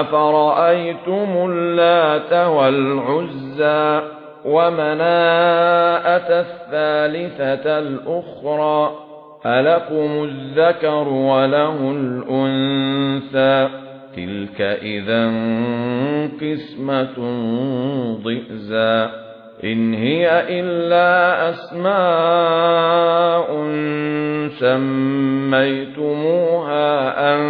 أفرأيتم اللات والعزى ومناءة الثالثة الأخرى ألكم الذكر وله الأنثى تلك إذا قسمة ضئزى إن هي إلا أسماء سميتموها أنتم